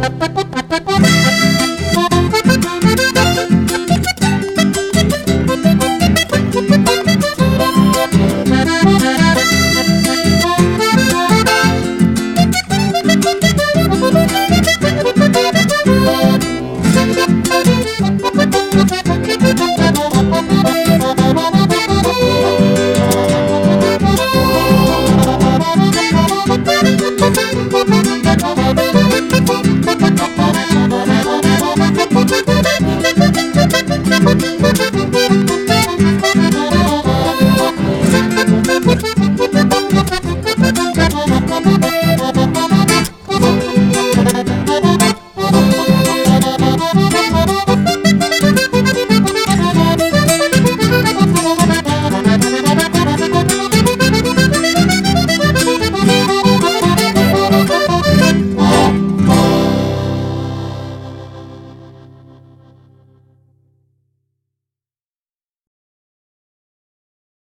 Bye.